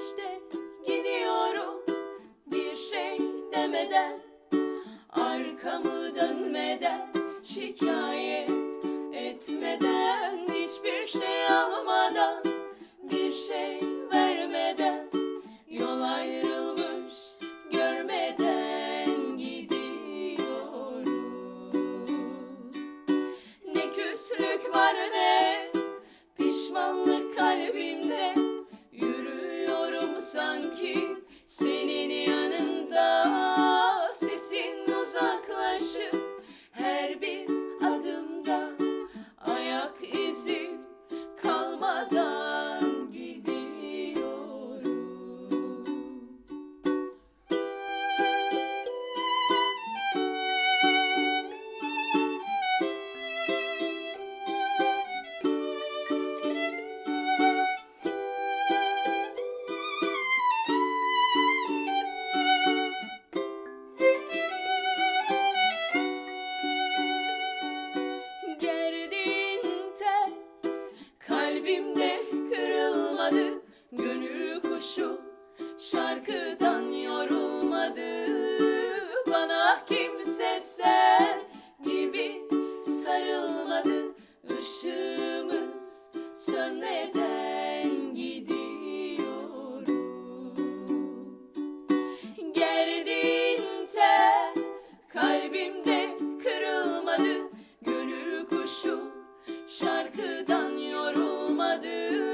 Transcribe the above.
işte gidiyorum bir şey demeden arkamı dönmeden şikayet etmeden hiçbir şey almadan bir şey vermeden yol ayrılmış görmeden gidiyorum. Ne küslük var ne Father. adı Gönül kuşu şarkıdan yorulmadı. Bana kimse sen gibi sarılmadı Işığımız sönmeden gidiyor Gerdiğin ter kalbimde kırılmadı Gönül kuşu şarkıdan yorulmadı.